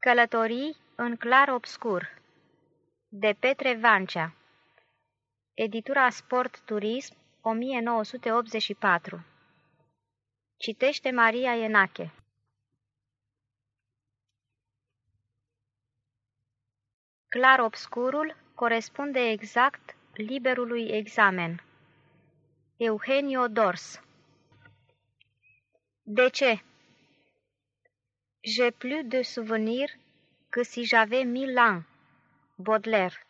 Călătorii în clar obscur de Petre Vancea Editura Sport Turism 1984 Citește Maria Enache Clar obscurul corespunde exact liberului examen. Eugenio Dors De ce? J'ai plus de souvenirs que si j'avais mille ans. Baudelaire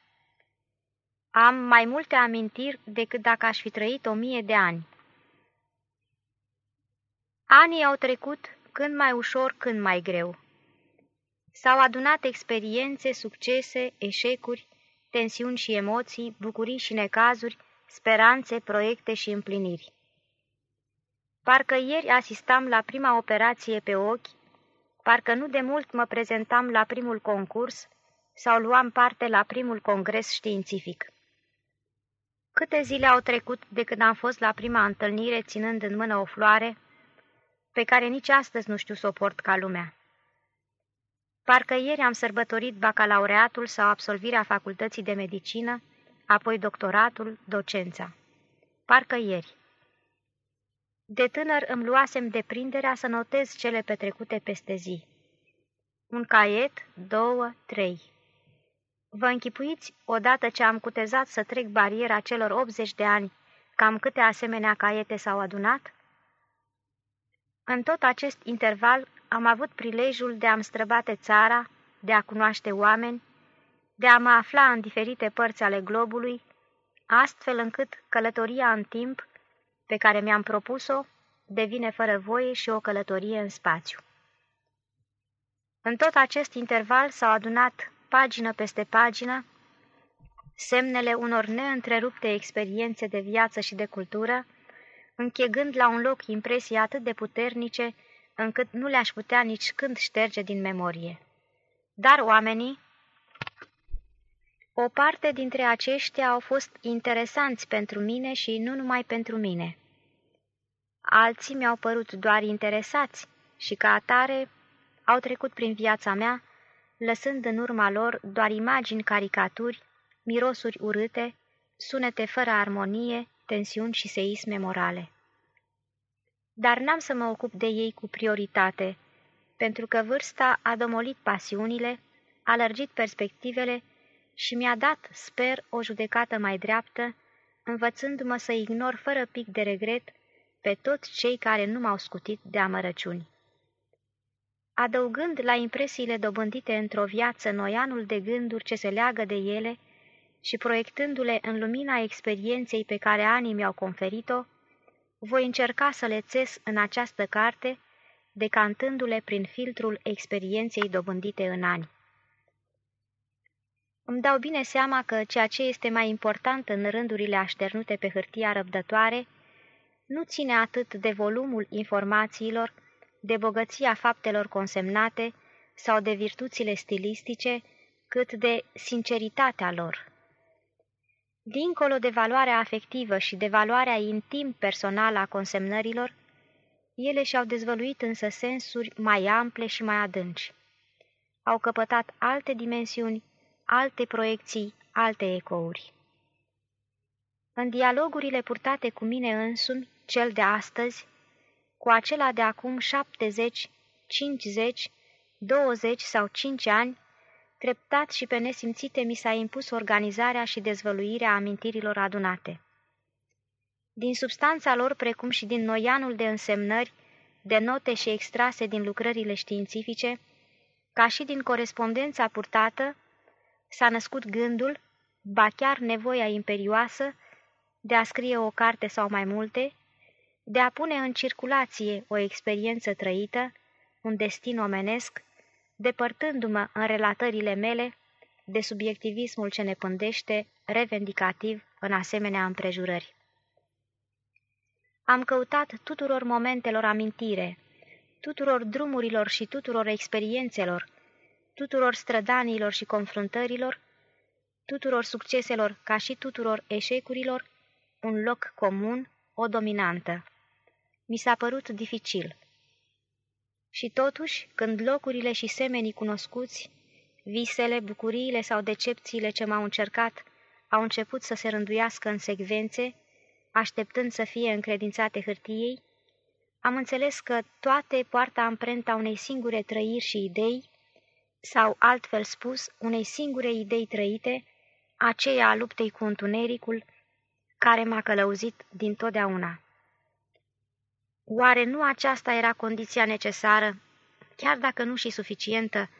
Am mai multe amintiri decât dacă aș fi trăit o mie de ani. Anii au trecut când mai ușor, când mai greu. S-au adunat experiențe, succese, eșecuri, tensiuni și emoții, bucurii și necazuri, speranțe, proiecte și împliniri. Parcă ieri asistam la prima operație pe ochi Parcă nu de mult mă prezentam la primul concurs sau luam parte la primul congres științific. Câte zile au trecut de când am fost la prima întâlnire ținând în mână o floare, pe care nici astăzi nu știu să o port ca lumea. Parcă ieri am sărbătorit bacalaureatul sau absolvirea facultății de medicină, apoi doctoratul, docența. Parcă ieri. De tânăr îmi luasem deprinderea să notez cele petrecute peste zi. Un caiet, două, trei. Vă închipuiți, odată ce am cutezat să trec bariera celor 80 de ani, cam câte asemenea caiete s-au adunat? În tot acest interval am avut prilejul de a-mi străbate țara, de a cunoaște oameni, de a mă afla în diferite părți ale globului, astfel încât călătoria în timp pe care mi-am propus-o devine fără voie și o călătorie în spațiu. În tot acest interval s-au adunat, pagină peste pagină, semnele unor neîntrerupte experiențe de viață și de cultură, închegând la un loc impresii atât de puternice, încât nu le-aș putea nici când șterge din memorie. Dar oamenii, o parte dintre aceștia au fost interesanți pentru mine și nu numai pentru mine. Alții mi-au părut doar interesați și ca atare au trecut prin viața mea, lăsând în urma lor doar imagini caricaturi, mirosuri urâte, sunete fără armonie, tensiuni și seisme morale. Dar n-am să mă ocup de ei cu prioritate, pentru că vârsta a domolit pasiunile, a lărgit perspectivele și mi-a dat, sper, o judecată mai dreaptă, învățându-mă să ignor fără pic de regret pe toți cei care nu m-au scutit de amărăciuni. Adăugând la impresiile dobândite într-o viață noianul de gânduri ce se leagă de ele și proiectându-le în lumina experienței pe care anii mi-au conferit-o, voi încerca să le țes în această carte, decantându-le prin filtrul experienței dobândite în ani. Îmi dau bine seama că ceea ce este mai important în rândurile așternute pe hârtia răbdătoare nu ține atât de volumul informațiilor, de bogăția faptelor consemnate sau de virtuțile stilistice, cât de sinceritatea lor. Dincolo de valoarea afectivă și de valoarea intim personală a consemnărilor, ele și-au dezvăluit însă sensuri mai ample și mai adânci. Au căpătat alte dimensiuni, alte proiecții, alte ecouri. În dialogurile purtate cu mine însumi, cel de astăzi, cu acela de acum 70, 50, 20 sau 5 ani, treptat și pe nesimțite mi s-a impus organizarea și dezvăluirea amintirilor adunate. Din substanța lor, precum și din noianul de însemnări, de note și extrase din lucrările științifice, ca și din corespondența purtată, s-a născut gândul, ba chiar nevoia imperioasă, de a scrie o carte sau mai multe, de a pune în circulație o experiență trăită, un destin omenesc, depărtându-mă în relatările mele de subiectivismul ce ne pândește revendicativ în asemenea împrejurări. Am căutat tuturor momentelor amintire, tuturor drumurilor și tuturor experiențelor, tuturor strădanilor și confruntărilor, tuturor succeselor ca și tuturor eșecurilor, un loc comun, o dominantă. Mi s-a părut dificil. Și totuși, când locurile și semenii cunoscuți, visele, bucuriile sau decepțiile ce m-au încercat, au început să se rânduiască în secvențe, așteptând să fie încredințate hârtiei, am înțeles că toate poartă amprenta unei singure trăiri și idei, sau, altfel spus, unei singure idei trăite, aceea a luptei cu întunericul, care m-a călăuzit dintotdeauna. Oare nu aceasta era condiția necesară, chiar dacă nu și suficientă,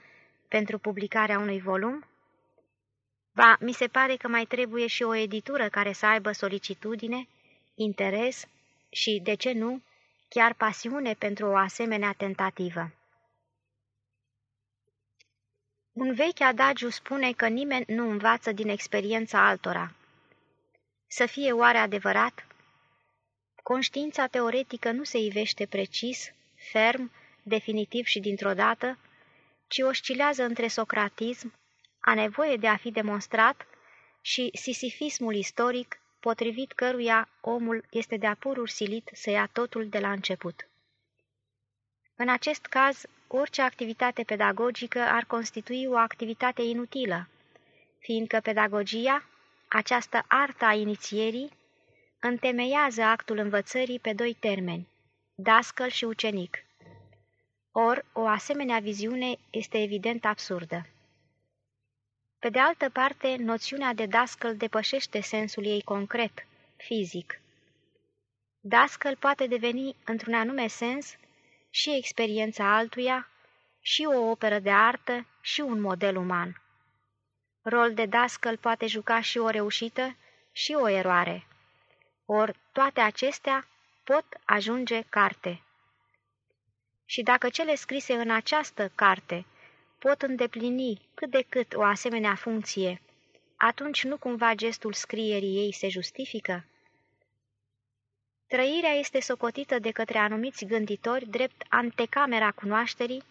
pentru publicarea unui volum? Ba, mi se pare că mai trebuie și o editură care să aibă solicitudine, interes și, de ce nu, chiar pasiune pentru o asemenea tentativă. Un vechi adagiu spune că nimeni nu învață din experiența altora. Să fie oare adevărat? Conștiința teoretică nu se ivește precis, ferm, definitiv și dintr-o dată, ci oscilează între socratism, a nevoie de a fi demonstrat și sisifismul istoric, potrivit căruia omul este de-a pururi silit să ia totul de la început. În acest caz, orice activitate pedagogică ar constitui o activitate inutilă, fiindcă pedagogia, această artă a inițierii, întemeiază actul învățării pe doi termeni, dascăl și ucenic. Or, o asemenea viziune este evident absurdă. Pe de altă parte, noțiunea de dascăl depășește sensul ei concret, fizic. Dascăl poate deveni, într-un anume sens, și experiența altuia, și o operă de artă, și un model uman. Rol de dascăl poate juca și o reușită și o eroare. Or, toate acestea pot ajunge carte. Și dacă cele scrise în această carte pot îndeplini cât de cât o asemenea funcție, atunci nu cumva gestul scrierii ei se justifică? Trăirea este socotită de către anumiți gânditori drept antecamera cunoașterii,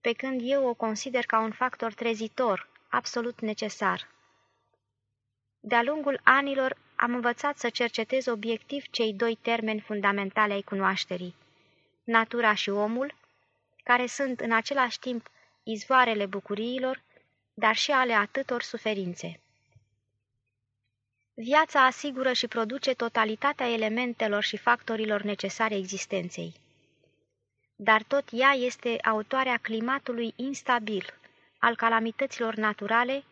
pe când eu o consider ca un factor trezitor, absolut necesar. De-a lungul anilor am învățat să cercetez obiectiv cei doi termeni fundamentale ai cunoașterii, natura și omul, care sunt în același timp izvoarele bucuriilor, dar și ale atâtor suferințe. Viața asigură și produce totalitatea elementelor și factorilor necesare existenței. Dar tot ea este autoarea climatului instabil, al calamităților naturale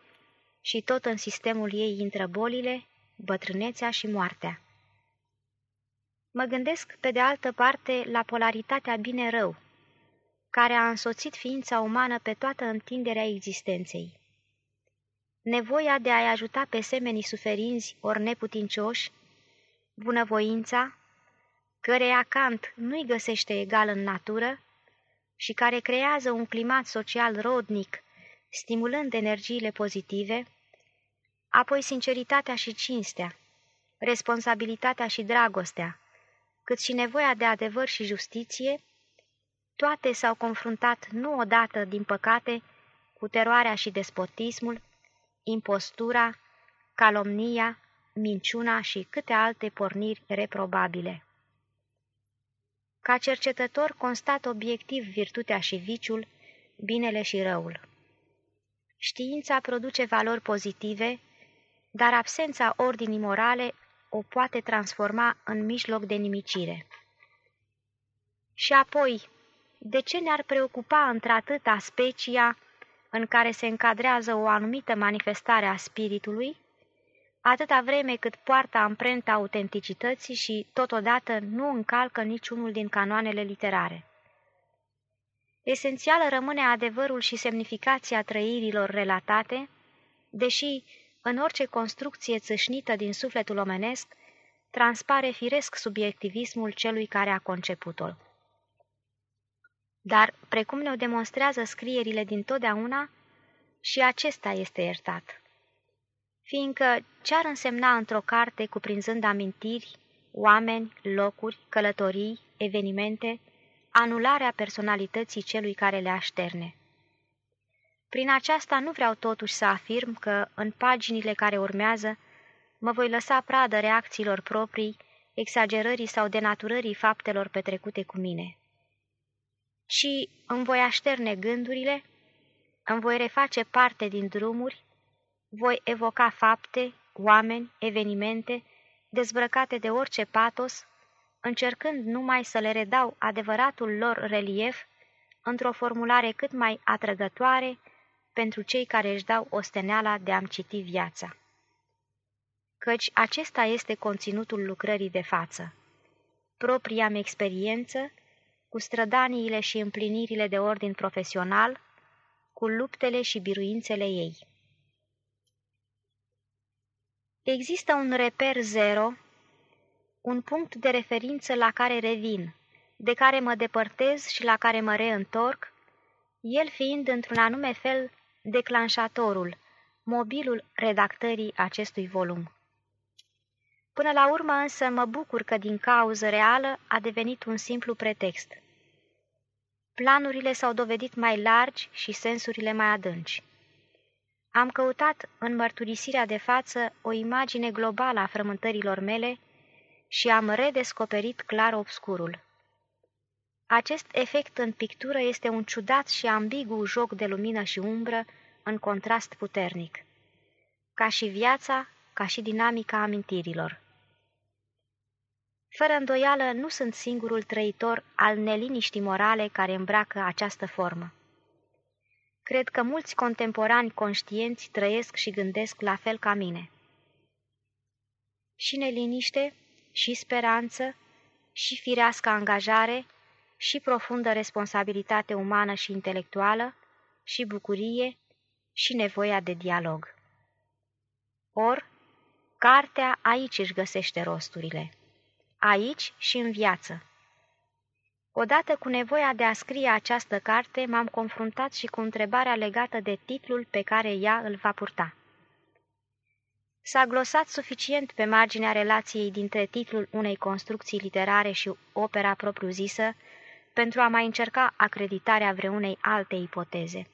și tot în sistemul ei intră bolile, bătrânețea și moartea. Mă gândesc, pe de altă parte, la polaritatea bine-rău, care a însoțit ființa umană pe toată întinderea existenței. Nevoia de a-i ajuta pe semenii suferinzi ori neputincioși, bunăvoința, căreia Kant nu-i găsește egal în natură și care creează un climat social rodnic, stimulând energiile pozitive, apoi sinceritatea și cinstea, responsabilitatea și dragostea, cât și nevoia de adevăr și justiție, toate s-au confruntat nu odată, din păcate, cu teroarea și despotismul, impostura, calomnia, minciuna și câte alte porniri reprobabile. Ca cercetător constat obiectiv virtutea și viciul, binele și răul. Știința produce valori pozitive, dar absența ordinii morale o poate transforma în mijloc de nimicire. Și apoi, de ce ne-ar preocupa într-atâta specia în care se încadrează o anumită manifestare a spiritului, atâta vreme cât poartă amprenta autenticității și, totodată, nu încalcă niciunul din canoanele literare. Esențială rămâne adevărul și semnificația trăirilor relatate, deși, în orice construcție țâșnită din sufletul omenesc, transpare firesc subiectivismul celui care a conceput-o. Dar, precum ne-o demonstrează scrierile din totdeauna, și acesta este iertat. Fiindcă ce-ar însemna într-o carte cuprinzând amintiri, oameni, locuri, călătorii, evenimente, anularea personalității celui care le așterne? Prin aceasta nu vreau totuși să afirm că, în paginile care urmează, mă voi lăsa pradă reacțiilor proprii, exagerării sau denaturării faptelor petrecute cu mine. Ci îmi voi așterne gândurile, îmi voi reface parte din drumuri, voi evoca fapte, oameni, evenimente, dezbrăcate de orice patos, încercând numai să le redau adevăratul lor relief într-o formulare cât mai atrăgătoare pentru cei care își dau osteneala de a-mi citi viața. Căci acesta este conținutul lucrării de față. Propria mea experiență, cu strădaniile și împlinirile de ordin profesional, cu luptele și biruințele ei. Există un reper zero, un punct de referință la care revin, de care mă depărtez și la care mă reîntorc, el fiind într-un anume fel declanșatorul, mobilul redactării acestui volum. Până la urmă însă mă bucur că din cauză reală a devenit un simplu pretext. Planurile s-au dovedit mai largi și sensurile mai adânci. Am căutat în mărturisirea de față o imagine globală a frământărilor mele și am redescoperit clar obscurul. Acest efect în pictură este un ciudat și ambigu joc de lumină și umbră în contrast puternic, ca și viața, ca și dinamica amintirilor. Fără îndoială, nu sunt singurul trăitor al neliniștii morale care îmbracă această formă. Cred că mulți contemporani conștienți trăiesc și gândesc la fel ca mine. Și neliniște, și speranță, și firească angajare, și profundă responsabilitate umană și intelectuală, și bucurie, și nevoia de dialog. Or, cartea aici își găsește rosturile. Aici și în viață. Odată cu nevoia de a scrie această carte, m-am confruntat și cu întrebarea legată de titlul pe care ea îl va purta. S-a glosat suficient pe marginea relației dintre titlul unei construcții literare și opera propriu-zisă pentru a mai încerca acreditarea vreunei alte ipoteze.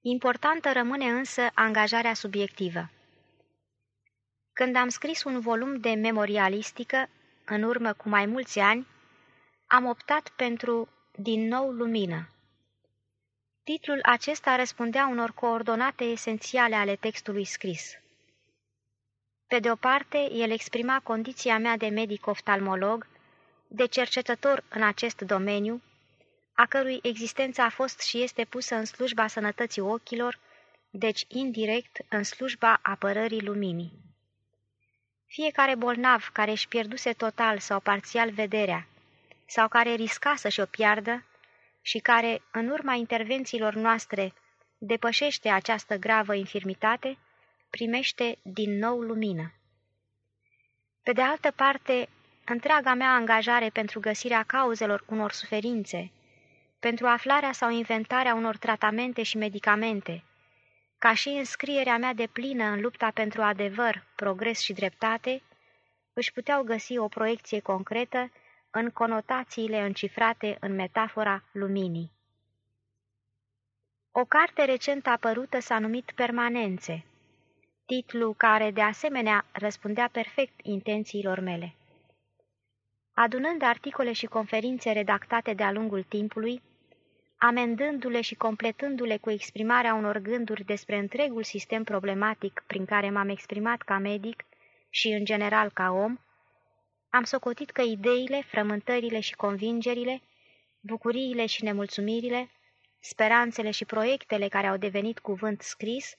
Importantă rămâne însă angajarea subiectivă. Când am scris un volum de memorialistică, în urmă cu mai mulți ani, am optat pentru Din nou lumină. Titlul acesta răspundea unor coordonate esențiale ale textului scris. Pe de o parte, el exprima condiția mea de medic-oftalmolog, de cercetător în acest domeniu, a cărui existență a fost și este pusă în slujba sănătății ochilor, deci indirect în slujba apărării luminii. Fiecare bolnav care își pierduse total sau parțial vederea, sau care risca să-și o piardă și care, în urma intervențiilor noastre, depășește această gravă infirmitate, primește din nou lumină. Pe de altă parte, întreaga mea angajare pentru găsirea cauzelor unor suferințe, pentru aflarea sau inventarea unor tratamente și medicamente, ca și înscrierea mea de plină în lupta pentru adevăr, progres și dreptate, își puteau găsi o proiecție concretă în conotațiile încifrate în metafora luminii. O carte recent apărută s-a numit Permanențe, titlu care, de asemenea, răspundea perfect intențiilor mele. Adunând articole și conferințe redactate de-a lungul timpului, amendându-le și completându-le cu exprimarea unor gânduri despre întregul sistem problematic prin care m-am exprimat ca medic și, în general, ca om, am socotit că ideile, frământările și convingerile, bucuriile și nemulțumirile, speranțele și proiectele care au devenit cuvânt scris,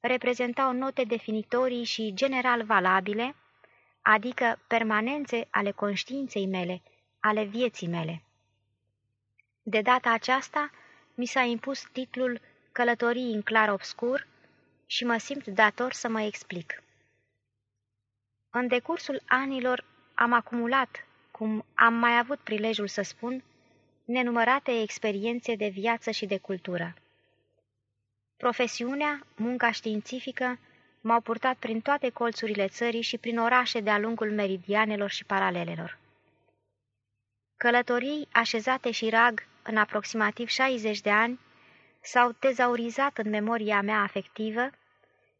reprezentau note definitorii și general valabile, adică permanențe ale conștiinței mele, ale vieții mele. De data aceasta, mi s-a impus titlul Călătorii în clar obscur și mă simt dator să mă explic. În decursul anilor am acumulat, cum am mai avut prilejul să spun, nenumărate experiențe de viață și de cultură. Profesiunea, munca științifică, m-au purtat prin toate colțurile țării și prin orașe de-a lungul meridianelor și paralelelor. Călătorii așezate și rag în aproximativ 60 de ani s-au tezaurizat în memoria mea afectivă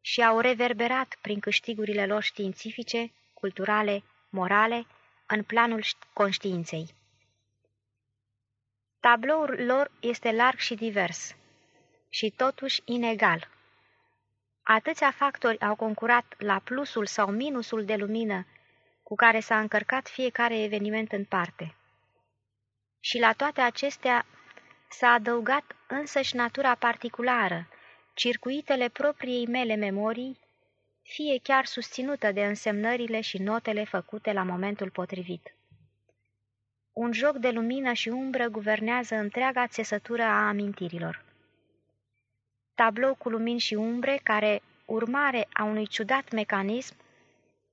și au reverberat prin câștigurile lor științifice, culturale, morale, în planul conștiinței. Tabloul lor este larg și divers, și totuși inegal. Atâția factori au concurat la plusul sau minusul de lumină cu care s-a încărcat fiecare eveniment în parte. Și la toate acestea s-a adăugat însăși natura particulară, circuitele propriei mele memorii, fie chiar susținută de însemnările și notele făcute la momentul potrivit. Un joc de lumină și umbră guvernează întreaga țesătură a amintirilor. Tablou cu lumini și umbre, care, urmare a unui ciudat mecanism,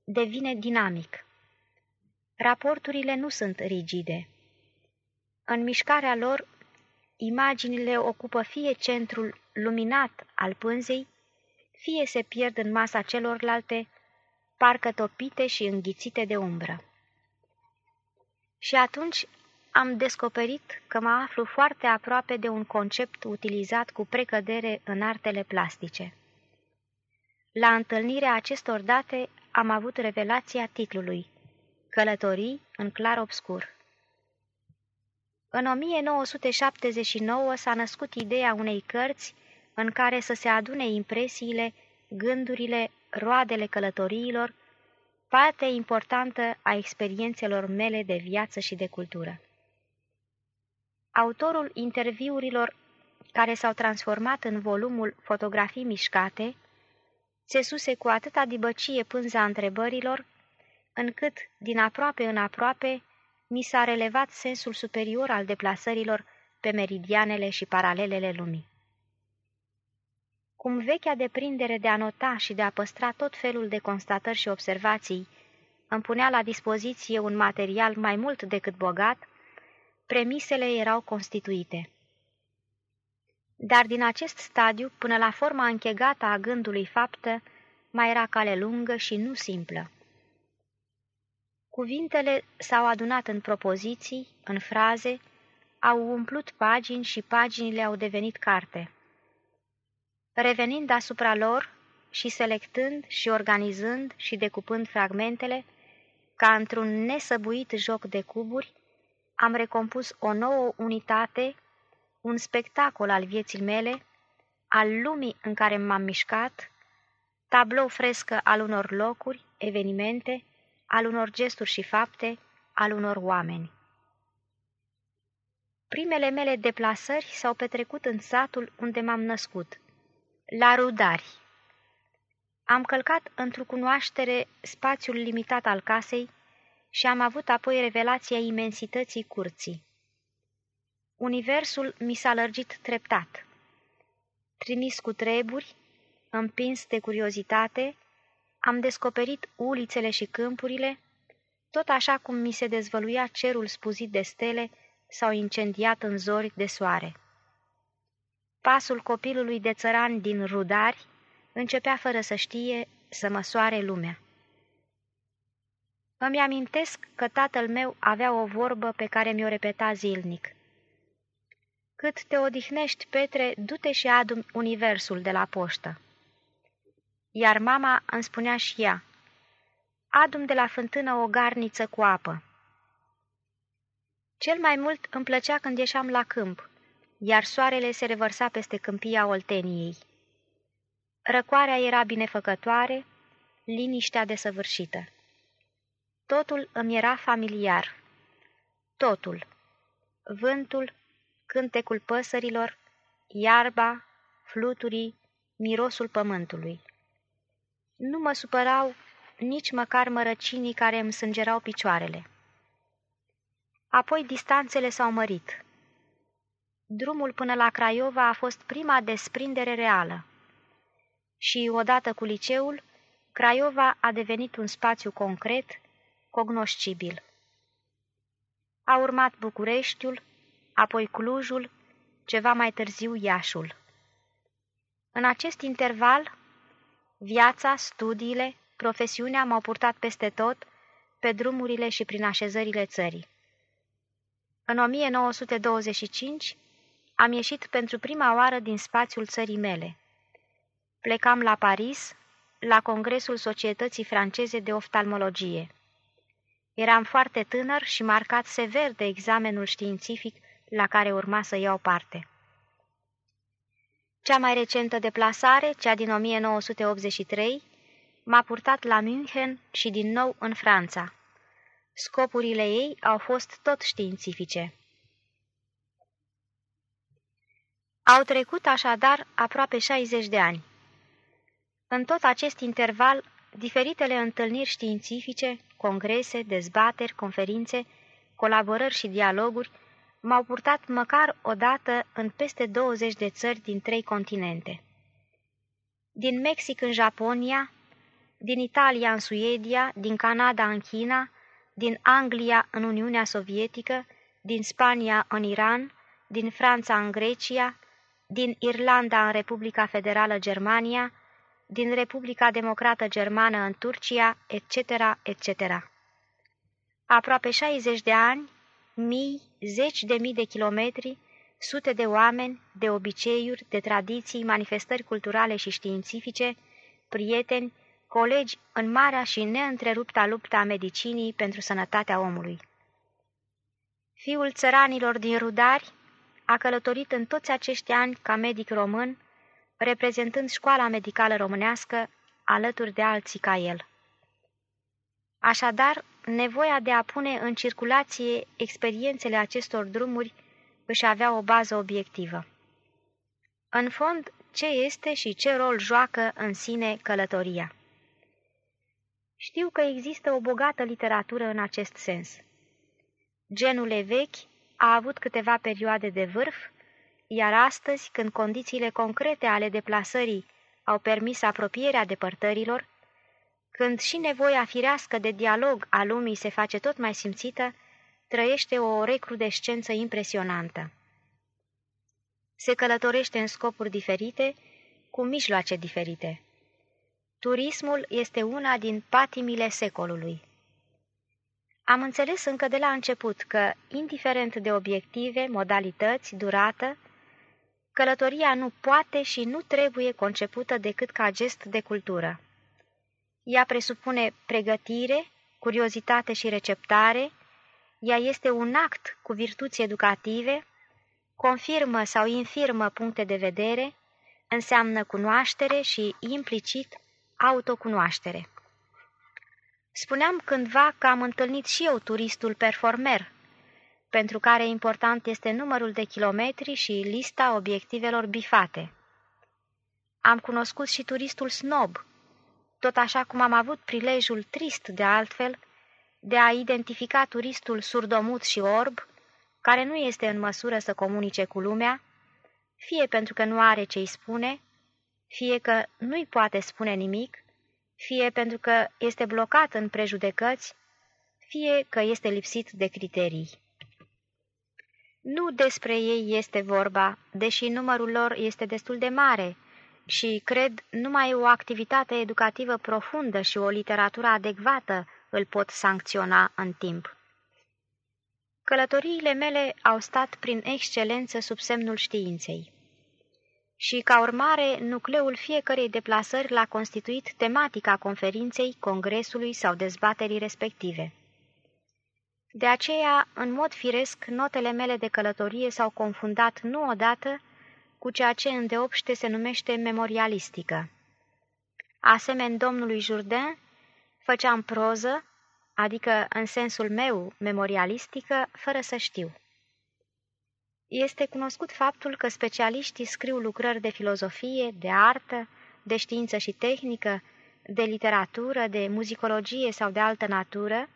devine dinamic. Raporturile nu sunt rigide. În mișcarea lor, imaginile ocupă fie centrul luminat al pânzei, fie se pierd în masa celorlalte, parcă topite și înghițite de umbră. Și atunci am descoperit că mă aflu foarte aproape de un concept utilizat cu precădere în artele plastice. La întâlnirea acestor date am avut revelația titlului Călătorii în clar obscur. În 1979 s-a născut ideea unei cărți în care să se adune impresiile, gândurile, roadele călătoriilor, parte importantă a experiențelor mele de viață și de cultură. Autorul interviurilor care s-au transformat în volumul Fotografii mișcate, țesuse cu atâta dibăcie pânza întrebărilor, încât, din aproape în aproape, mi s-a relevat sensul superior al deplasărilor pe meridianele și paralelele lumii. Cum vechea deprindere de a nota și de a păstra tot felul de constatări și observații îmi punea la dispoziție un material mai mult decât bogat, premisele erau constituite. Dar din acest stadiu, până la forma închegată a gândului faptă, mai era cale lungă și nu simplă. Cuvintele s-au adunat în propoziții, în fraze, au umplut pagini și paginile au devenit carte. Revenind asupra lor și selectând și organizând și decupând fragmentele, ca într-un nesăbuit joc de cuburi, am recompus o nouă unitate, un spectacol al vieții mele, al lumii în care m-am mișcat, tablou frescă al unor locuri, evenimente, al unor gesturi și fapte, al unor oameni. Primele mele deplasări s-au petrecut în satul unde m-am născut, la Rudari. Am călcat într-o cunoaștere spațiul limitat al casei și am avut apoi revelația imensității curții. Universul mi s-a lărgit treptat. Trimis cu treburi, împins de curiozitate, am descoperit ulițele și câmpurile, tot așa cum mi se dezvăluia cerul spuzit de stele sau incendiat în zori de soare. Pasul copilului de țăran din rudari începea fără să știe să măsoare lumea. Îmi amintesc că tatăl meu avea o vorbă pe care mi-o repeta zilnic. Cât te odihnești, Petre, du-te și adu universul de la poștă iar mama îmi spunea și ea, adum de la fântână o garniță cu apă. Cel mai mult îmi plăcea când ieșeam la câmp, iar soarele se revărsa peste câmpia Olteniei. Răcoarea era binefăcătoare, liniștea desăvârșită. Totul îmi era familiar. Totul. Vântul, cântecul păsărilor, iarba, fluturii, mirosul pământului. Nu mă supărau nici măcar mărăcinii care îmi sângerau picioarele. Apoi distanțele s-au mărit. Drumul până la Craiova a fost prima desprindere reală. Și, odată cu liceul, Craiova a devenit un spațiu concret, cognoscibil. A urmat Bucureștiul, apoi Clujul, ceva mai târziu Iașul. În acest interval Viața, studiile, profesiunea m-au purtat peste tot, pe drumurile și prin așezările țării. În 1925 am ieșit pentru prima oară din spațiul țării mele. Plecam la Paris, la Congresul Societății Franceze de Oftalmologie. Eram foarte tânăr și marcat sever de examenul științific la care urma să iau parte. Cea mai recentă deplasare, cea din 1983, m-a purtat la München și din nou în Franța. Scopurile ei au fost tot științifice. Au trecut așadar aproape 60 de ani. În tot acest interval, diferitele întâlniri științifice, congrese, dezbateri, conferințe, colaborări și dialoguri m-au purtat măcar o dată în peste 20 de țări din trei continente. Din Mexic în Japonia, din Italia în Suedia, din Canada în China, din Anglia în Uniunea Sovietică, din Spania în Iran, din Franța în Grecia, din Irlanda în Republica Federală Germania, din Republica Democrată Germană în Turcia, etc., etc. Aproape 60 de ani, mii, zeci de mii de kilometri, sute de oameni, de obiceiuri, de tradiții, manifestări culturale și științifice, prieteni, colegi în marea și neîntrerupta lupta a medicinii pentru sănătatea omului. Fiul țăranilor din Rudari a călătorit în toți acești ani ca medic român, reprezentând școala medicală românească alături de alții ca el. Așadar, nevoia de a pune în circulație experiențele acestor drumuri își avea o bază obiectivă. În fond, ce este și ce rol joacă în sine călătoria? Știu că există o bogată literatură în acest sens. Genul vechi a avut câteva perioade de vârf, iar astăzi, când condițiile concrete ale deplasării au permis apropierea depărtărilor, când și nevoia firească de dialog a lumii se face tot mai simțită, trăiește o recrudescență impresionantă. Se călătorește în scopuri diferite, cu mijloace diferite. Turismul este una din patimile secolului. Am înțeles încă de la început că, indiferent de obiective, modalități, durată, călătoria nu poate și nu trebuie concepută decât ca gest de cultură. Ea presupune pregătire, curiozitate și receptare, ea este un act cu virtuți educative, confirmă sau infirmă puncte de vedere, înseamnă cunoaștere și, implicit, autocunoaștere. Spuneam cândva că am întâlnit și eu turistul performer, pentru care important este numărul de kilometri și lista obiectivelor bifate. Am cunoscut și turistul snob, tot așa cum am avut prilejul trist de altfel de a identifica turistul surdomut și orb, care nu este în măsură să comunice cu lumea, fie pentru că nu are ce-i spune, fie că nu-i poate spune nimic, fie pentru că este blocat în prejudecăți, fie că este lipsit de criterii. Nu despre ei este vorba, deși numărul lor este destul de mare și, cred, numai o activitate educativă profundă și o literatură adecvată îl pot sancționa în timp. Călătoriile mele au stat prin excelență sub semnul științei și, ca urmare, nucleul fiecărei deplasări l-a constituit tematica conferinței, congresului sau dezbaterii respective. De aceea, în mod firesc, notele mele de călătorie s-au confundat nu odată cu ceea ce îndeopște se numește memorialistică. Asemeni domnului Jourdain, făceam proză, adică în sensul meu memorialistică, fără să știu. Este cunoscut faptul că specialiștii scriu lucrări de filozofie, de artă, de știință și tehnică, de literatură, de muzicologie sau de altă natură,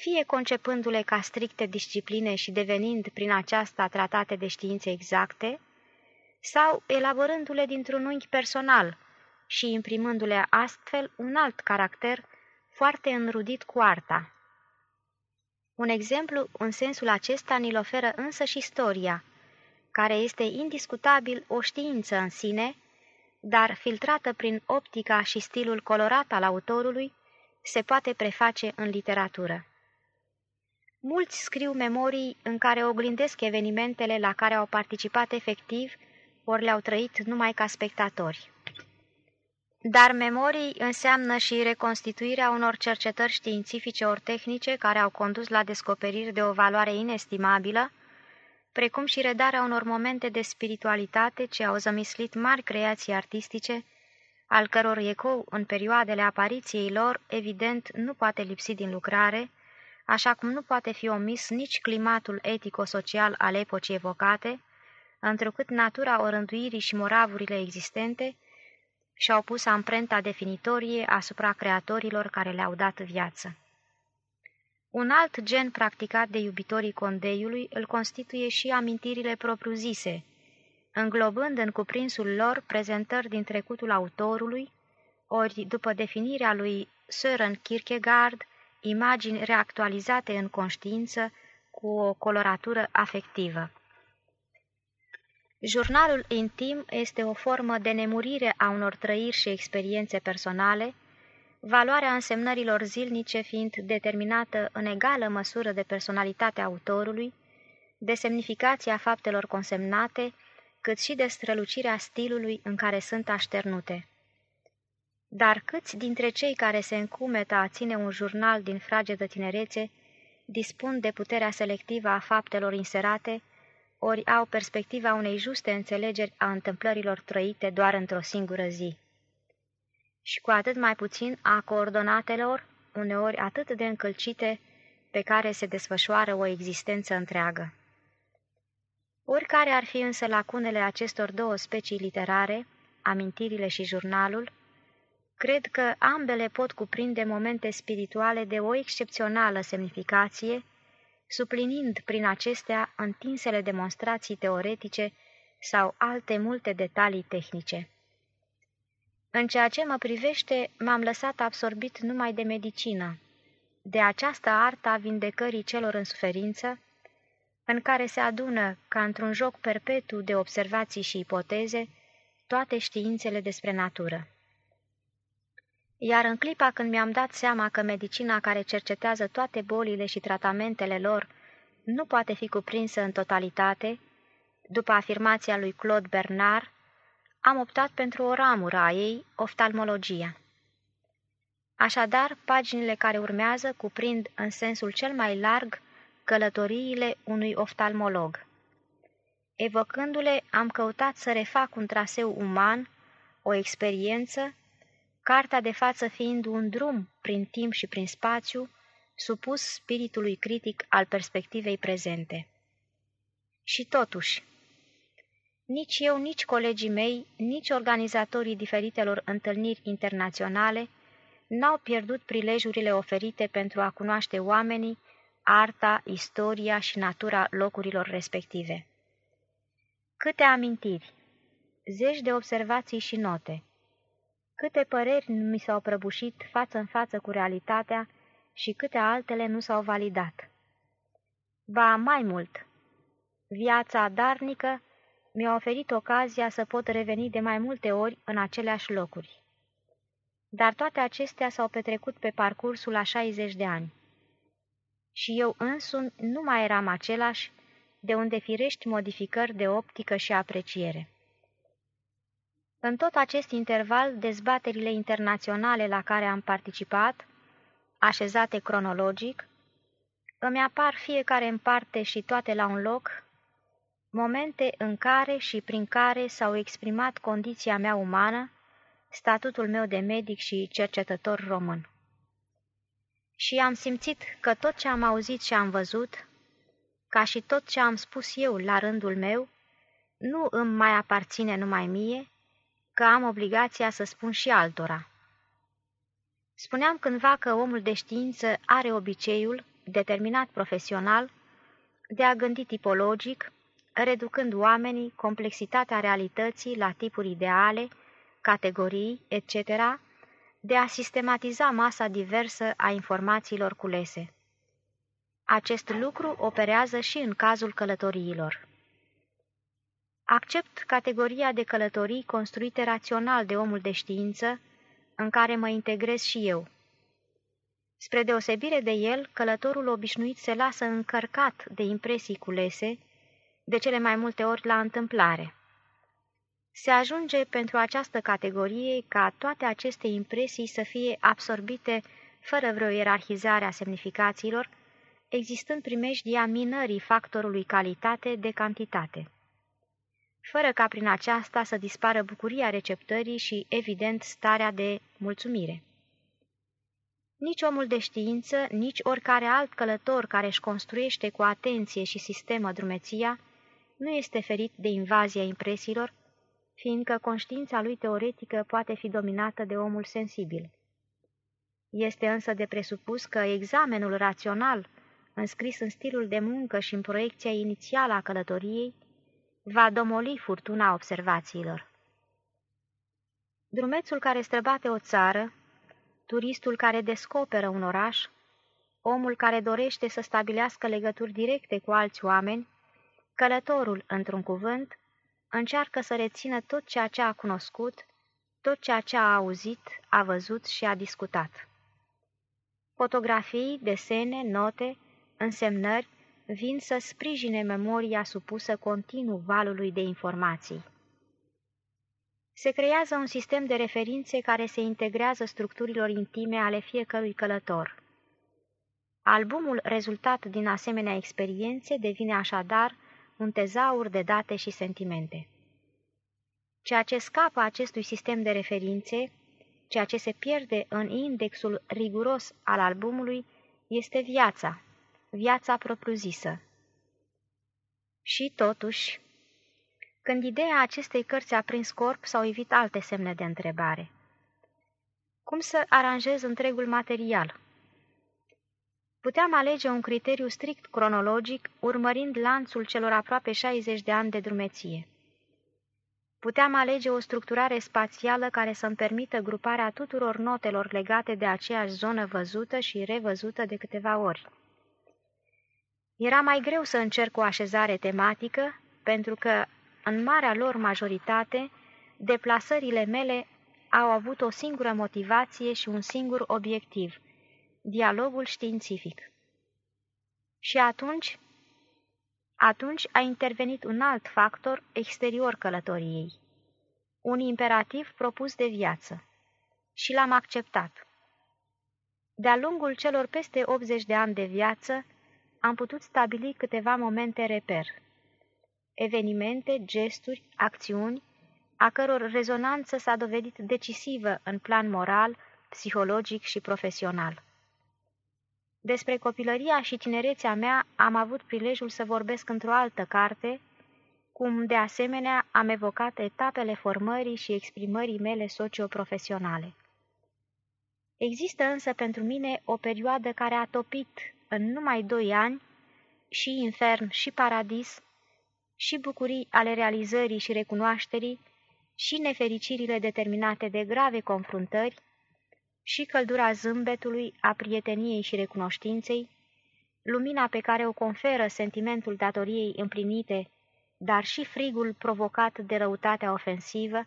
fie concepându-le ca stricte discipline și devenind prin aceasta tratate de științe exacte, sau elaborându-le dintr-un unghi personal și imprimându-le astfel un alt caracter foarte înrudit cu arta. Un exemplu în sensul acesta ni-l oferă însă și istoria, care este indiscutabil o știință în sine, dar filtrată prin optica și stilul colorat al autorului, se poate preface în literatură. Mulți scriu memorii în care oglindesc evenimentele la care au participat efectiv, ori le-au trăit numai ca spectatori. Dar memorii înseamnă și reconstituirea unor cercetări științifice ori tehnice care au condus la descoperiri de o valoare inestimabilă, precum și redarea unor momente de spiritualitate ce au zămislit mari creații artistice, al căror ecou în perioadele apariției lor, evident, nu poate lipsi din lucrare, așa cum nu poate fi omis nici climatul etico-social al epocii evocate, întrucât natura orânduirii și moravurile existente și-au pus amprenta definitorie asupra creatorilor care le-au dat viață. Un alt gen practicat de iubitorii condeiului îl constituie și amintirile propriu-zise, înglobând în cuprinsul lor prezentări din trecutul autorului, ori, după definirea lui Søren Kierkegaard, imagini reactualizate în conștiință cu o coloratură afectivă. Jurnalul intim este o formă de nemurire a unor trăiri și experiențe personale, valoarea însemnărilor zilnice fiind determinată în egală măsură de personalitatea autorului, de semnificația faptelor consemnate, cât și de strălucirea stilului în care sunt așternute. Dar câți dintre cei care se încumetă a ține un jurnal din fragedă tinerețe dispun de puterea selectivă a faptelor inserate, ori au perspectiva unei juste înțelegeri a întâmplărilor trăite doar într-o singură zi. Și cu atât mai puțin a coordonatelor, uneori atât de încălcite, pe care se desfășoară o existență întreagă. Oricare ar fi însă lacunele acestor două specii literare, amintirile și jurnalul, cred că ambele pot cuprinde momente spirituale de o excepțională semnificație, suplinind prin acestea întinsele demonstrații teoretice sau alte multe detalii tehnice. În ceea ce mă privește, m-am lăsat absorbit numai de medicină, de această artă a vindecării celor în suferință, în care se adună, ca într-un joc perpetu de observații și ipoteze, toate științele despre natură. Iar în clipa când mi-am dat seama că medicina care cercetează toate bolile și tratamentele lor nu poate fi cuprinsă în totalitate, după afirmația lui Claude Bernard, am optat pentru o ramură a ei, oftalmologia. Așadar, paginile care urmează cuprind în sensul cel mai larg călătoriile unui oftalmolog. Evocându-le, am căutat să refac un traseu uman, o experiență, cartea de față fiind un drum prin timp și prin spațiu, supus spiritului critic al perspectivei prezente. Și totuși, nici eu, nici colegii mei, nici organizatorii diferitelor întâlniri internaționale n-au pierdut prilejurile oferite pentru a cunoaște oamenii, arta, istoria și natura locurilor respective. Câte amintiri, zeci de observații și note, câte păreri mi s-au prăbușit față în față cu realitatea și câte altele nu s-au validat. Ba, mai mult, viața darnică mi-a oferit ocazia să pot reveni de mai multe ori în aceleași locuri. Dar toate acestea s-au petrecut pe parcursul a 60 de ani. Și eu însumi nu mai eram același, de unde firești modificări de optică și apreciere. În tot acest interval, dezbaterile internaționale la care am participat, așezate cronologic, îmi apar fiecare în parte și toate la un loc, momente în care și prin care s-au exprimat condiția mea umană, statutul meu de medic și cercetător român. Și am simțit că tot ce am auzit și am văzut, ca și tot ce am spus eu la rândul meu, nu îmi mai aparține numai mie, că am obligația să spun și altora. Spuneam cândva că omul de știință are obiceiul, determinat profesional, de a gândi tipologic, reducând oamenii, complexitatea realității la tipuri ideale, categorii, etc., de a sistematiza masa diversă a informațiilor culese. Acest lucru operează și în cazul călătoriilor. Accept categoria de călătorii construite rațional de omul de știință, în care mă integrez și eu. Spre deosebire de el, călătorul obișnuit se lasă încărcat de impresii culese, de cele mai multe ori la întâmplare. Se ajunge pentru această categorie ca toate aceste impresii să fie absorbite fără vreo ierarhizare a semnificațiilor, existând primejdia minării factorului calitate de cantitate, fără ca prin aceasta să dispară bucuria receptării și, evident, starea de mulțumire. Nici omul de știință, nici oricare alt călător care își construiește cu atenție și sistemă drumeția, nu este ferit de invazia impresiilor, fiindcă conștiința lui teoretică poate fi dominată de omul sensibil. Este însă de presupus că examenul rațional, înscris în stilul de muncă și în proiecția inițială a călătoriei, va domoli furtuna observațiilor. Drumețul care străbate o țară, turistul care descoperă un oraș, omul care dorește să stabilească legături directe cu alți oameni, călătorul, într-un cuvânt, încearcă să rețină tot ceea ce a cunoscut, tot ceea ce a auzit, a văzut și a discutat. Fotografii, desene, note, însemnări vin să sprijine memoria supusă continuu valului de informații. Se creează un sistem de referințe care se integrează structurilor intime ale fiecărui călător. Albumul rezultat din asemenea experiențe devine așadar un tezaur de date și sentimente. Ceea ce scapă acestui sistem de referințe, ceea ce se pierde în indexul riguros al albumului, este viața, viața propriu-zisă. Și totuși, când ideea acestei cărți a prins corp, s-au evit alte semne de întrebare. Cum să aranjez întregul material? Puteam alege un criteriu strict cronologic, urmărind lanțul celor aproape 60 de ani de drumeție. Puteam alege o structurare spațială care să-mi permită gruparea tuturor notelor legate de aceeași zonă văzută și revăzută de câteva ori. Era mai greu să încerc o așezare tematică, pentru că, în marea lor majoritate, deplasările mele au avut o singură motivație și un singur obiectiv – dialogul științific. Și atunci, atunci a intervenit un alt factor exterior călătoriei, un imperativ propus de viață. Și l-am acceptat. De-a lungul celor peste 80 de ani de viață, am putut stabili câteva momente reper. Evenimente, gesturi, acțiuni, a căror rezonanță s-a dovedit decisivă în plan moral, psihologic și profesional. Despre copilăria și tinerețea mea am avut prilejul să vorbesc într-o altă carte, cum de asemenea am evocat etapele formării și exprimării mele socioprofesionale. Există însă pentru mine o perioadă care a topit în numai doi ani și infern și paradis, și bucurii ale realizării și recunoașterii, și nefericirile determinate de grave confruntări, și căldura zâmbetului, a prieteniei și recunoștinței, lumina pe care o conferă sentimentul datoriei împlinite, dar și frigul provocat de răutatea ofensivă,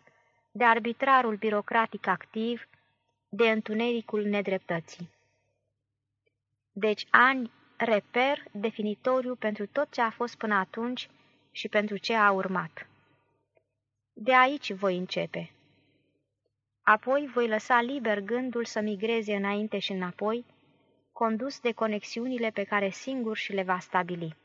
de arbitrarul birocratic activ, de întunericul nedreptății. Deci ani reper definitoriu pentru tot ce a fost până atunci și pentru ce a urmat. De aici voi începe. Apoi voi lăsa liber gândul să migreze înainte și înapoi, condus de conexiunile pe care singur și le va stabili.